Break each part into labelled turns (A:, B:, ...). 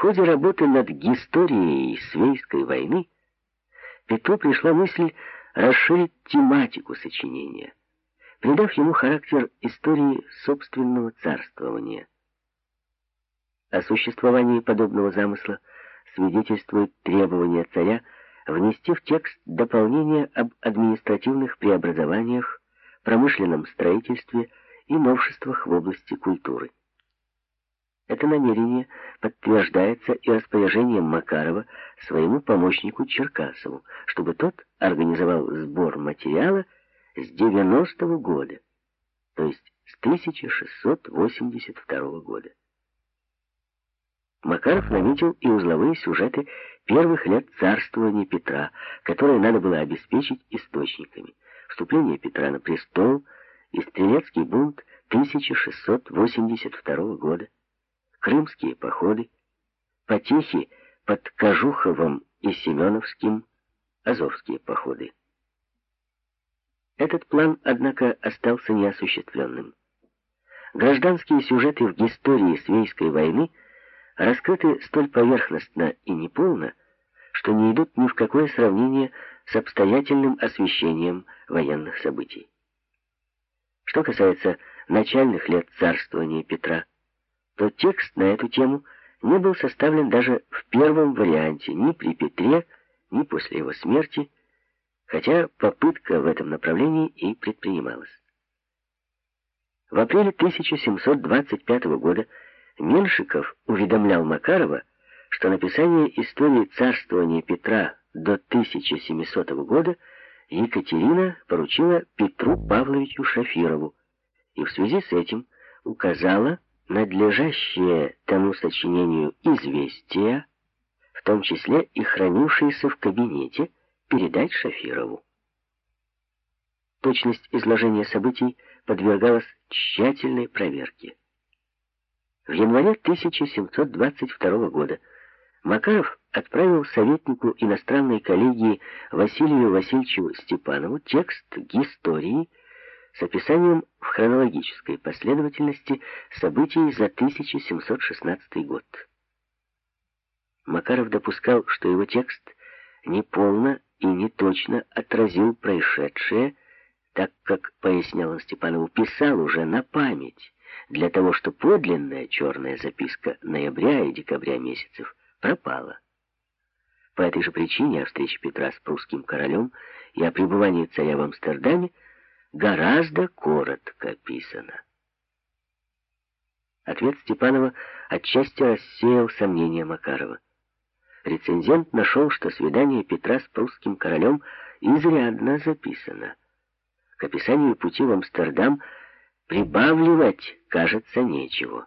A: ходе работы над историей Свейской войны Петру пришла мысль расширить тематику сочинения, придав ему характер истории собственного царствования. О существовании подобного замысла свидетельствует требование царя внести в текст дополнение об административных преобразованиях, промышленном строительстве и новшествах в области культуры. Это намерение подтверждается и распоряжением Макарова своему помощнику Черкасову, чтобы тот организовал сбор материала с 90 -го года, то есть с 1682 года. Макаров наметил и узловые сюжеты первых лет царствования Петра, которые надо было обеспечить источниками. Вступление Петра на престол и стрелецкий бунт 1682 года крымские походы, потехи под Кожуховым и Семеновским, азовские походы. Этот план, однако, остался неосуществленным. Гражданские сюжеты в истории Свейской войны раскрыты столь поверхностно и неполно, что не идут ни в какое сравнение с обстоятельным освещением военных событий. Что касается начальных лет царствования Петра, то текст на эту тему не был составлен даже в первом варианте, ни при Петре, ни после его смерти, хотя попытка в этом направлении и предпринималась. В апреле 1725 года Меншиков уведомлял Макарова, что написание истории царствования Петра до 1700 года Екатерина поручила Петру Павловичу Шафирову, и в связи с этим указала, надлежащее тому сочинению известия, в том числе и хранившиеся в кабинете, передать Шафирову. Точность изложения событий подвергалась тщательной проверке. В январе 1722 года Макаров отправил советнику иностранной коллегии Василию Васильевичу Степанову текст истории с описанием в хронологической последовательности событий за 1716 год. Макаров допускал, что его текст неполно и неточно отразил происшедшее, так как, пояснял он Степанову, писал уже на память, для того, чтобы подлинная черная записка ноября и декабря месяцев пропала. По этой же причине о встрече Петра с прусским королем и о пребывании царя в Амстердаме гораздо коротко описано. Ответ Степанова отчасти рассеял сомнения Макарова. Рецензент нашел, что свидание Петра с прусским королем изрядно записано. К описанию пути в Амстердам прибавливать, кажется, нечего.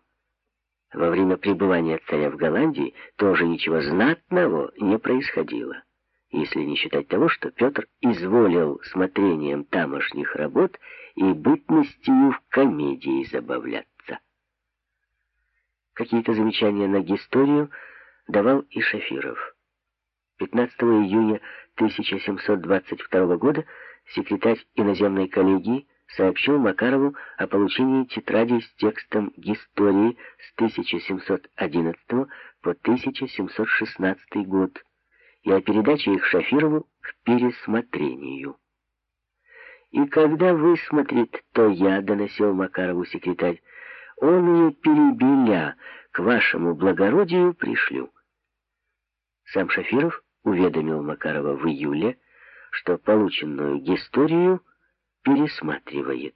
A: Во время пребывания царя в Голландии тоже ничего знатного не происходило если не считать того, что Петр изволил смотрением тамошних работ и бытностью в комедии забавляться. Какие-то замечания на историю давал и Шафиров. 15 июня 1722 года секретарь иноземной коллегии сообщил Макарову о получении тетради с текстом истории с 1711 по 1716 год и о передаче их Шафирову к пересмотрению. «И когда высмотрит, то я», — доносил Макарову секретарь, — «он ее перебеля к вашему благородию пришлю». Сам Шафиров уведомил Макарова в июле, что полученную историю пересматривает.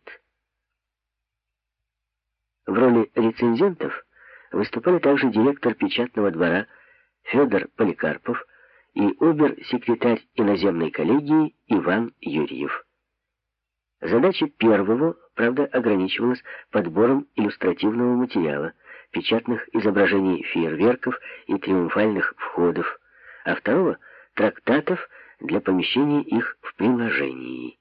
A: В роли рецензентов выступали также директор печатного двора Федор Поликарпов, и обер-секретарь иноземной коллегии Иван Юрьев. Задача первого, правда, ограничивалась подбором иллюстративного материала, печатных изображений фейерверков и триумфальных входов, а второго — трактатов для помещения их в приложении.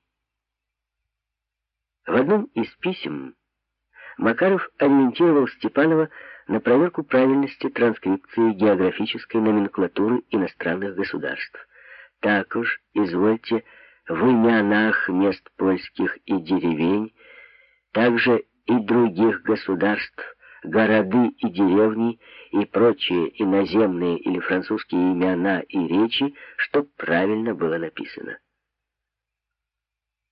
A: В одном из писем Макаров ориентировал Степанова на проверку правильности транскрипции географической номенклатуры иностранных государств. Так уж, извольте, в именах мест польских и деревень, также и других государств городы и деревни и прочие иноземные или французские имена и речи, чтоб правильно было написано.